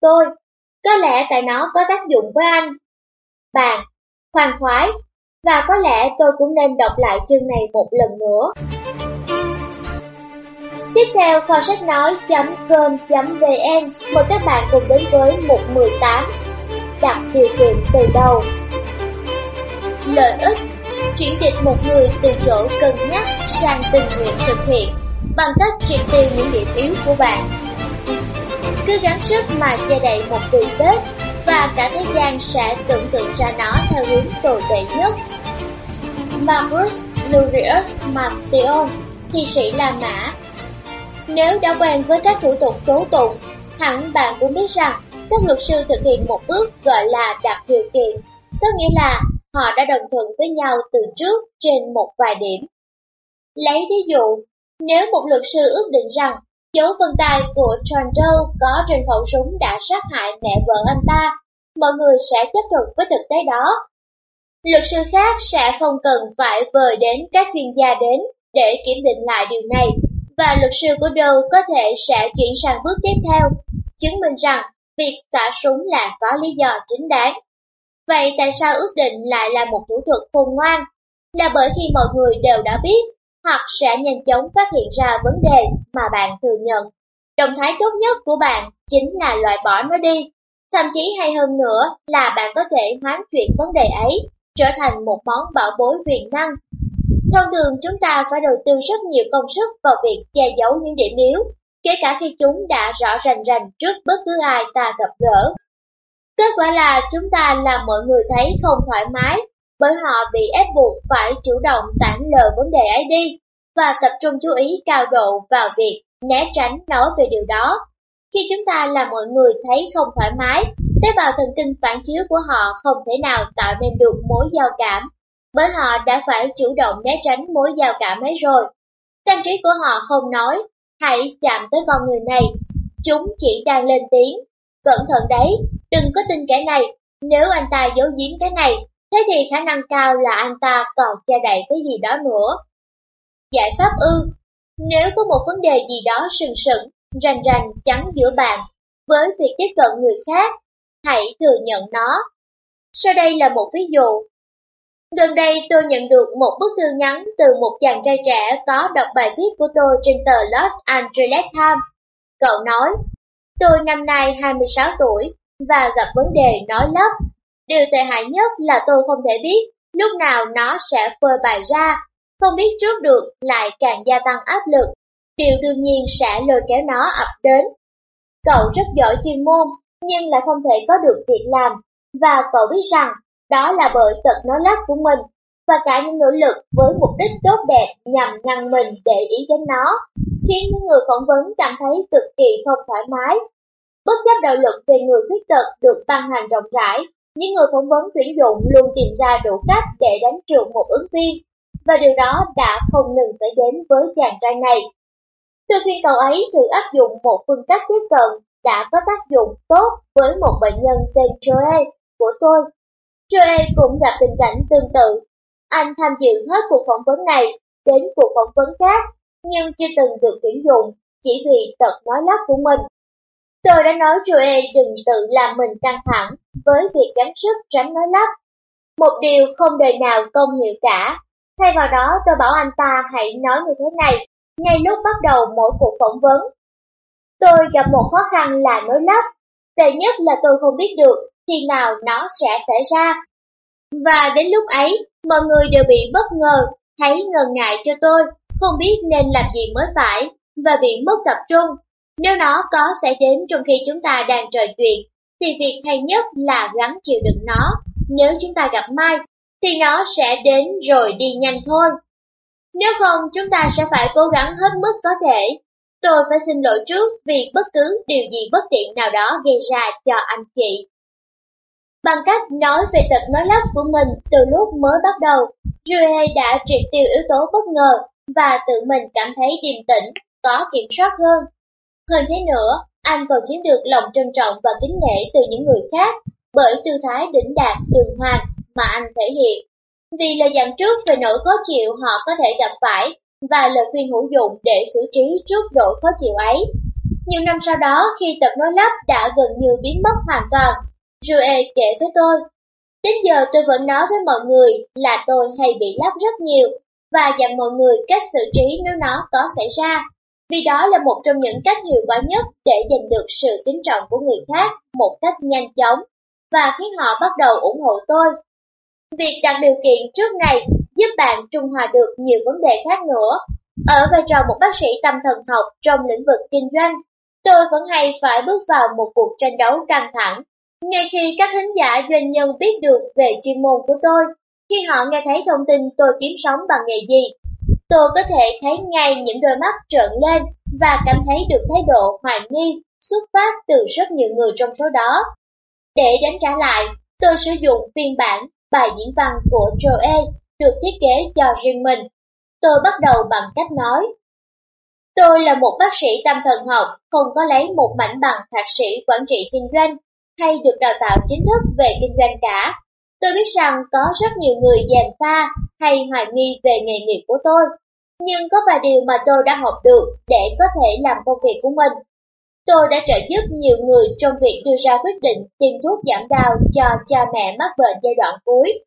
A: Tôi, có lẽ tại nó có tác dụng với anh. Bạn, khoan khoái, và có lẽ tôi cũng nên đọc lại chương này một lần nữa. Tiếp theo kho sách nói.com.vn mời các bạn cùng đến với mục 18 Đặt điều kiện từ đầu Lợi ích Chuyển dịch một người từ chỗ cân nhắc sang tình nguyện thực hiện bằng cách triệt tiêu những điểm yếu của bạn. Cứ gắng sức mà che đậy một tùy Tết và cả thế gian sẽ tưởng tượng ra nó theo hướng tồi tệ nhất. Marcus Lurius Mastion, thi sĩ La Mã Nếu đã quen với các thủ tục tố tụng, Hẳn bạn cũng biết rằng các luật sư thực hiện một bước gọi là đặt điều kiện, có nghĩa là họ đã đồng thuận với nhau từ trước trên một vài điểm. Lấy ví dụ, nếu một luật sư ước định rằng dấu vân tay của John Doe có trên khẩu súng đã sát hại mẹ vợ anh ta, mọi người sẽ chấp thuận với thực tế đó. Luật sư khác sẽ không cần phải vời đến các chuyên gia đến để kiểm định lại điều này, và luật sư của Doe có thể sẽ chuyển sang bước tiếp theo, chứng minh rằng việc xả súng là có lý do chính đáng. Vậy tại sao ước định lại là một thủ thuật khôn ngoan? Là bởi khi mọi người đều đã biết hoặc sẽ nhanh chóng phát hiện ra vấn đề mà bạn thừa nhận. Động thái tốt nhất của bạn chính là loại bỏ nó đi. Thậm chí hay hơn nữa là bạn có thể hoán chuyển vấn đề ấy trở thành một món bảo bối quyền năng. Thông thường chúng ta phải đầu tư rất nhiều công sức vào việc che giấu những điểm yếu, kể cả khi chúng đã rõ rành rành trước bất cứ ai ta gặp gỡ. Kết quả là chúng ta làm mọi người thấy không thoải mái bởi họ bị ép buộc phải chủ động tản lờ vấn đề ấy đi và tập trung chú ý cao độ vào việc né tránh nói về điều đó. Khi chúng ta làm mọi người thấy không thoải mái, tế bào thần kinh phản chiếu của họ không thể nào tạo nên được mối giao cảm, bởi họ đã phải chủ động né tránh mối giao cảm ấy rồi. Tâm trí của họ không nói, hãy chạm tới con người này, chúng chỉ đang lên tiếng. Cẩn thận đấy, đừng có tin kẻ này, nếu anh ta giấu giếm cái này, thế thì khả năng cao là anh ta còn che đậy cái gì đó nữa. Giải pháp ư, nếu có một vấn đề gì đó sừng sững, rành rành chắn giữa bạn với việc tiếp cận người khác, hãy thừa nhận nó. Sau đây là một ví dụ. Gần đây tôi nhận được một bức thư ngắn từ một chàng trai trẻ có đọc bài viết của tôi trên tờ Los Angeles Times. Cậu nói, tôi năm nay 26 tuổi và gặp vấn đề nói lắp. Điều tệ hại nhất là tôi không thể biết lúc nào nó sẽ phơi bày ra, không biết trước được lại càng gia tăng áp lực. Điều đương nhiên sẽ lôi kéo nó ập đến. Cậu rất giỏi chuyên môn, nhưng lại không thể có được việc làm, và cậu biết rằng đó là bởi tật nói lắp của mình, và cả những nỗ lực với mục đích tốt đẹp nhằm ngăn mình để ý đến nó, khiến những người phỏng vấn cảm thấy cực kỳ không thoải mái Bất chấp đạo luật về người khuyết tật được ban hành rộng rãi, những người phỏng vấn tuyển dụng luôn tìm ra đủ cách để đánh trượt một ứng viên, và điều đó đã không ngừng xảy đến với chàng trai này. Từ phiên cậu ấy thử áp dụng một phương cách tiếp cận đã có tác dụng tốt với một bệnh nhân tên Joe của tôi. Joe cũng gặp tình cảnh tương tự. Anh tham dự hết cuộc phỏng vấn này đến cuộc phỏng vấn khác, nhưng chưa từng được tuyển dụng chỉ vì tật nói lắp của mình. Tôi đã nói Joe đừng tự làm mình căng thẳng với việc gắng sức tránh nói lắp. Một điều không đời nào công hiệu cả. Thay vào đó tôi bảo anh ta hãy nói như thế này, ngay lúc bắt đầu mỗi cuộc phỏng vấn. Tôi gặp một khó khăn là nói lắp. Tệ nhất là tôi không biết được khi nào nó sẽ xảy ra. Và đến lúc ấy, mọi người đều bị bất ngờ, thấy ngần ngại cho tôi, không biết nên làm gì mới phải, và bị mất tập trung nếu nó có xảy đến trong khi chúng ta đang trò chuyện, thì việc hay nhất là gắng chịu đựng nó. Nếu chúng ta gặp Mai, thì nó sẽ đến rồi đi nhanh thôi. Nếu không, chúng ta sẽ phải cố gắng hết mức có thể. Tôi phải xin lỗi trước vì bất cứ điều gì bất tiện nào đó gây ra cho anh chị. Bằng cách nói về tật nói lắp của mình từ lúc mới bắt đầu, Rue đã triệt tiêu yếu tố bất ngờ và tự mình cảm thấy điềm tĩnh, có kiểm soát hơn. Hơn thế nữa, anh còn chiếm được lòng trân trọng và kính nể từ những người khác bởi tư thái đỉnh đạt đường hoàng mà anh thể hiện. Vì lời dặn trước về nỗi khó chịu họ có thể gặp phải và lời khuyên hữu dụng để xử trí trước nỗi khó chịu ấy. Nhiều năm sau đó khi tập nói lắp đã gần như biến mất hoàn toàn, Rue kể với tôi. Đến giờ tôi vẫn nói với mọi người là tôi hay bị lắp rất nhiều và dặn mọi người cách xử trí nếu nó có xảy ra vì đó là một trong những cách hiệu quả nhất để giành được sự kính trọng của người khác một cách nhanh chóng và khiến họ bắt đầu ủng hộ tôi. Việc đặt điều kiện trước này giúp bạn trung hòa được nhiều vấn đề khác nữa. Ở vai trò một bác sĩ tâm thần học trong lĩnh vực kinh doanh, tôi vẫn hay phải bước vào một cuộc tranh đấu căng thẳng. Ngay khi các thính giả doanh nhân biết được về chuyên môn của tôi, khi họ nghe thấy thông tin tôi kiếm sống bằng nghề gì, tôi có thể thấy ngay những đôi mắt trợn lên và cảm thấy được thái độ hoài nghi xuất phát từ rất nhiều người trong số đó. Để đánh trả lại, tôi sử dụng phiên bản bài diễn văn của Joe được thiết kế cho riêng mình. Tôi bắt đầu bằng cách nói. Tôi là một bác sĩ tâm thần học, không có lấy một mảnh bằng thạc sĩ quản trị kinh doanh hay được đào tạo chính thức về kinh doanh cả. Tôi biết rằng có rất nhiều người dèm pha hay hoài nghi về nghề nghiệp của tôi, nhưng có vài điều mà tôi đã học được để có thể làm công việc của mình. Tôi đã trợ giúp nhiều người trong việc đưa ra quyết định tiêm thuốc giảm đau cho cha mẹ mắc bệnh giai đoạn cuối.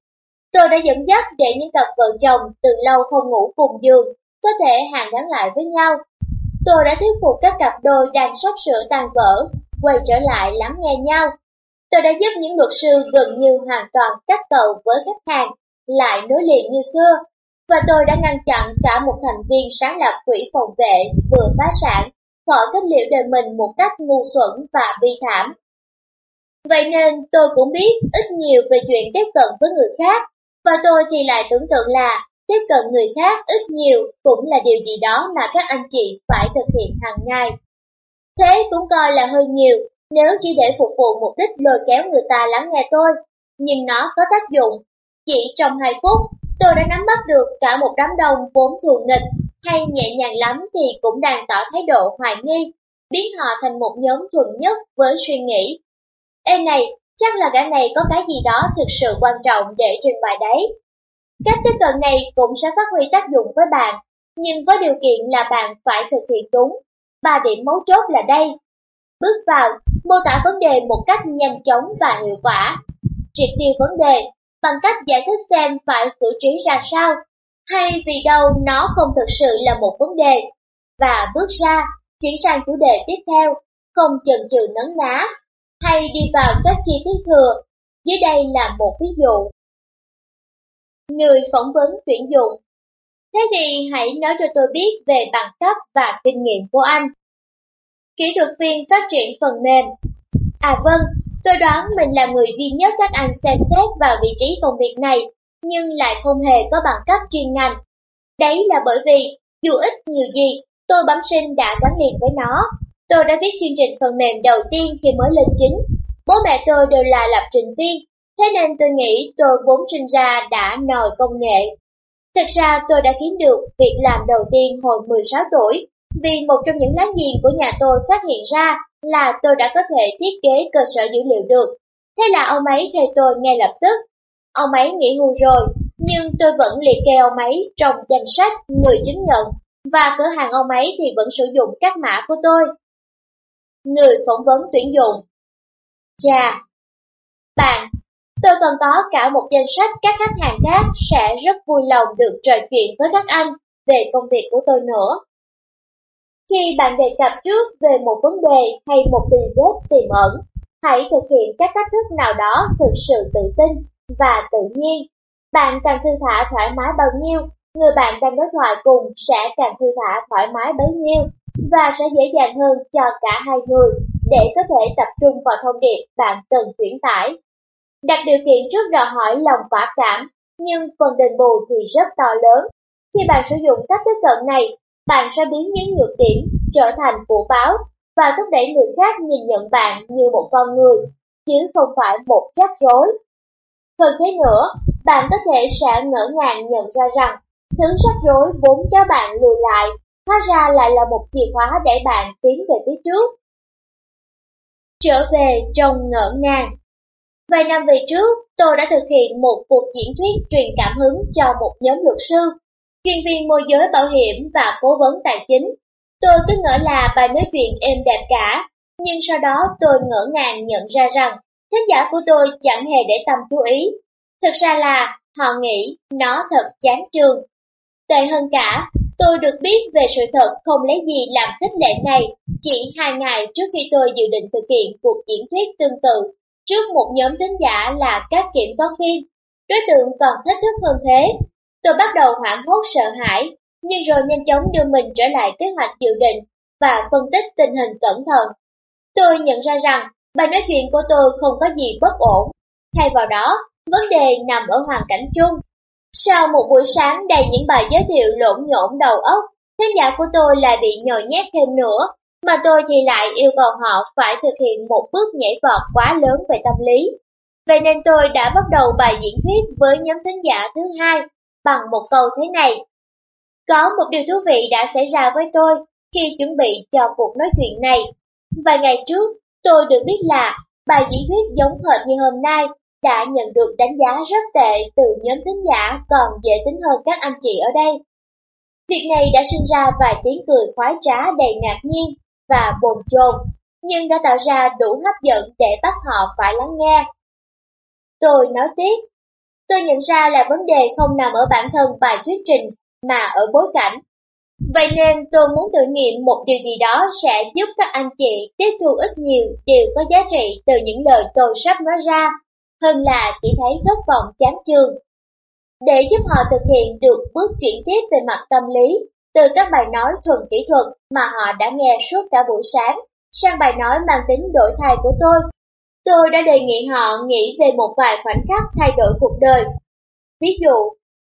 A: Tôi đã dẫn dắt để những cặp vợ chồng từ lâu không ngủ cùng giường có thể hàn gắn lại với nhau. Tôi đã thuyết phục các cặp đôi đang sắp sửa tan vỡ, quay trở lại lắng nghe nhau. Tôi đã giúp những luật sư gần như hoàn toàn cắt cầu với khách hàng, lại nối liền như xưa. Và tôi đã ngăn chặn cả một thành viên sáng lập quỹ phòng vệ vừa phá sản khỏi kết liễu đời mình một cách ngu xuẩn và bi thảm. Vậy nên tôi cũng biết ít nhiều về chuyện tiếp cận với người khác, và tôi thì lại tưởng tượng là tiếp cận người khác ít nhiều cũng là điều gì đó mà các anh chị phải thực hiện hàng ngày. Thế cũng coi là hơi nhiều nếu chỉ để phục vụ mục đích lôi kéo người ta lắng nghe tôi, nhưng nó có tác dụng. Chỉ trong 2 phút, tôi đã nắm bắt được cả một đám đông vốn thù nghịch hay nhẹ nhàng lắm thì cũng đang tỏ thái độ hoài nghi, biến họ thành một nhóm thuần nhất với suy nghĩ. Ê này, chắc là gã này có cái gì đó thực sự quan trọng để trình bày đấy. Cách tiếp cận này cũng sẽ phát huy tác dụng với bạn, nhưng với điều kiện là bạn phải thực hiện đúng. Ba điểm mấu chốt là đây. Bước vào, mô tả vấn đề một cách nhanh chóng và hiệu quả. Triệt tiêu vấn đề bằng cách giải thích xem phải xử trí ra sao hay vì đâu nó không thực sự là một vấn đề. Và bước ra, chuyển sang chủ đề tiếp theo, không chần chừ nấn ná, hay đi vào các chi tiết thừa. Dưới đây là một ví dụ. Người phỏng vấn tuyển dụng Thế thì hãy nói cho tôi biết về bằng cấp và kinh nghiệm của anh. Kỹ thuật viên phát triển phần mềm À vâng, tôi đoán mình là người duy nhất các anh xem xét vào vị trí công việc này nhưng lại không hề có bằng cấp chuyên ngành. Đấy là bởi vì, dù ít nhiều gì, tôi bẩm sinh đã gắn liền với nó. Tôi đã viết chương trình phần mềm đầu tiên khi mới lên chính. Bố mẹ tôi đều là lập trình viên, thế nên tôi nghĩ tôi vốn sinh ra đã nòi công nghệ. Thực ra tôi đã kiếm được việc làm đầu tiên hồi 16 tuổi, vì một trong những láng giềng của nhà tôi phát hiện ra là tôi đã có thể thiết kế cơ sở dữ liệu được. Thế là ông ấy thuê tôi ngay lập tức Ông ấy nghỉ hưu rồi, nhưng tôi vẫn liệt kê ông ấy trong danh sách người chứng nhận, và cửa hàng ông ấy thì vẫn sử dụng các mã của tôi. Người phỏng vấn tuyển dụng Chà, bạn, tôi còn có cả một danh sách các khách hàng khác sẽ rất vui lòng được trò chuyện với các anh về công việc của tôi nữa. Khi bạn đề cập trước về một vấn đề hay một tình vết tiềm ẩn, hãy thực hiện các cách thức nào đó thực sự tự tin và tự nhiên. Bạn càng thư thả thoải mái bao nhiêu, người bạn đang đối thoại cùng sẽ càng thư thả thoải mái bấy nhiêu, và sẽ dễ dàng hơn cho cả hai người để có thể tập trung vào thông điệp bạn cần chuyển tải. Đặt điều kiện trước đòi hỏi lòng quả cảm, nhưng phần đền bù thì rất to lớn. Khi bạn sử dụng cách tiếp cận này, bạn sẽ biến những nhược điểm trở thành vũ báo và thúc đẩy người khác nhìn nhận bạn như một con người, chứ không phải một rắc rối. Hơn thế nữa, bạn có thể sẽ ngỡ ngàng nhận ra rằng thứ rắc rối vốn cho bạn lùi lại, hóa ra lại là một chìa khóa để bạn tiến về phía trước. Trở về trong ngỡ ngàng Vài năm về trước, tôi đã thực hiện một cuộc diễn thuyết truyền cảm hứng cho một nhóm luật sư, chuyên viên môi giới bảo hiểm và cố vấn tài chính. Tôi cứ ngỡ là bài nói chuyện êm đẹp cả, nhưng sau đó tôi ngỡ ngàng nhận ra rằng Thính giả của tôi chẳng hề để tâm chú ý. Thực ra là họ nghĩ nó thật chán chường. Tệ hơn cả, tôi được biết về sự thật không lấy gì làm thích lệ này chỉ hai ngày trước khi tôi dự định thực hiện cuộc diễn thuyết tương tự trước một nhóm thính giả là các kiểm toán viên. Đối tượng còn thách thức hơn thế. Tôi bắt đầu hoảng hốt sợ hãi, nhưng rồi nhanh chóng đưa mình trở lại kế hoạch dự định và phân tích tình hình cẩn thận. Tôi nhận ra rằng Bài nói chuyện của tôi không có gì bất ổn. Thay vào đó, vấn đề nằm ở hoàn cảnh chung. Sau một buổi sáng đầy những bài giới thiệu lộn nhộn đầu óc, khán giả của tôi lại bị nhồi nhét thêm nữa mà tôi thì lại yêu cầu họ phải thực hiện một bước nhảy vọt quá lớn về tâm lý. Vậy nên tôi đã bắt đầu bài diễn thuyết với nhóm thính giả thứ hai bằng một câu thế này. Có một điều thú vị đã xảy ra với tôi khi chuẩn bị cho cuộc nói chuyện này. Vài ngày trước, tôi được biết là bài diễn thuyết giống hệt như hôm nay đã nhận được đánh giá rất tệ từ nhóm thính giả còn dễ tính hơn các anh chị ở đây. Việc này đã sinh ra vài tiếng cười khoái trá đầy ngạc nhiên và bồn chồn, nhưng đã tạo ra đủ hấp dẫn để bắt họ phải lắng nghe. Tôi nói tiếp, tôi nhận ra là vấn đề không nằm ở bản thân bài thuyết trình mà ở bối cảnh. Vậy nên tôi muốn thử nghiệm một điều gì đó sẽ giúp các anh chị tiếp thu ít nhiều điều có giá trị từ những lời tôi sắp nói ra, hơn là chỉ thấy thất vọng chán chường. Để giúp họ thực hiện được bước chuyển tiếp về mặt tâm lý, từ các bài nói thuần kỹ thuật mà họ đã nghe suốt cả buổi sáng, sang bài nói mang tính đổi thay của tôi, tôi đã đề nghị họ nghĩ về một vài khoảnh khắc thay đổi cuộc đời. Ví dụ,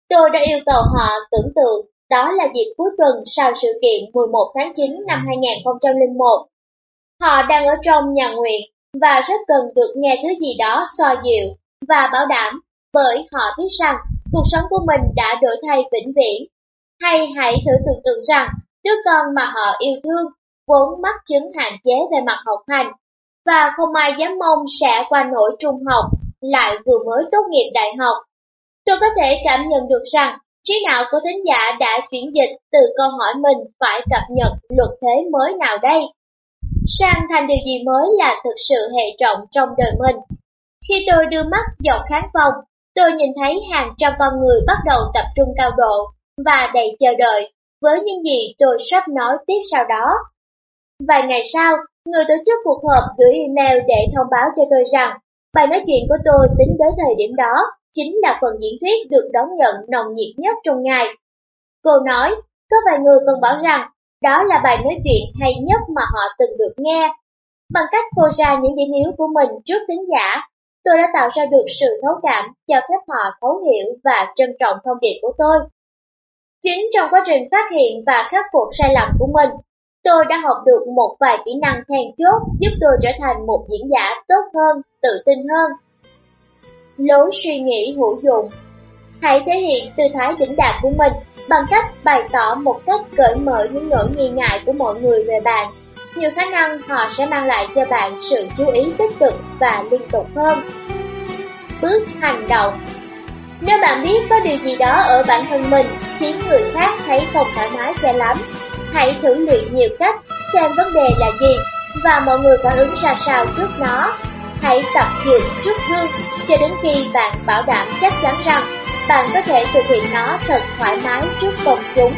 A: tôi đã yêu cầu họ tưởng tượng đó là dịp cuối tuần sau sự kiện 11 tháng 9 năm 2001. Họ đang ở trong nhà nguyện và rất cần được nghe thứ gì đó xoa dịu và bảo đảm bởi họ biết rằng cuộc sống của mình đã đổi thay vĩnh viễn. Hay hãy thử tưởng tượng rằng đứa con mà họ yêu thương vốn mắc chứng hạn chế về mặt học hành và không ai dám mong sẽ qua nổi trung học lại vừa mới tốt nghiệp đại học. Tôi có thể cảm nhận được rằng trí não của thính giả đã chuyển dịch từ câu hỏi mình phải cập nhật luật thế mới nào đây, sang thành điều gì mới là thực sự hệ trọng trong đời mình. Khi tôi đưa mắt dọc khán phòng, tôi nhìn thấy hàng trăm con người bắt đầu tập trung cao độ và đầy chờ đợi với những gì tôi sắp nói tiếp sau đó. Vài ngày sau, người tổ chức cuộc họp gửi email để thông báo cho tôi rằng bài nói chuyện của tôi tính tới thời điểm đó chính là phần diễn thuyết được đón nhận nồng nhiệt nhất trong ngày. Cô nói, có vài người còn bảo rằng đó là bài nói chuyện hay nhất mà họ từng được nghe. Bằng cách phô ra những điểm yếu của mình trước khán giả, tôi đã tạo ra được sự thấu cảm cho phép họ thấu hiểu và trân trọng thông điệp của tôi. Chính trong quá trình phát hiện và khắc phục sai lầm của mình, tôi đã học được một vài kỹ năng then chốt giúp tôi trở thành một diễn giả tốt hơn, tự tin hơn. Lối suy nghĩ hữu dụng Hãy thể hiện tư thái đỉnh đạt của mình bằng cách bày tỏ một cách cởi mở những nỗi nghi ngại của mọi người về bạn. Nhiều khả năng họ sẽ mang lại cho bạn sự chú ý tích cực và liên tục hơn. Bước hành động Nếu bạn biết có điều gì đó ở bản thân mình khiến người khác thấy không thoải mái cho lắm, hãy thử luyện nhiều cách xem vấn đề là gì và mọi người phản ứng ra sao trước nó. Hãy tập dượt trước gương cho đến khi bạn bảo đảm chắc chắn rằng bạn có thể thực hiện nó thật thoải mái trước công chúng.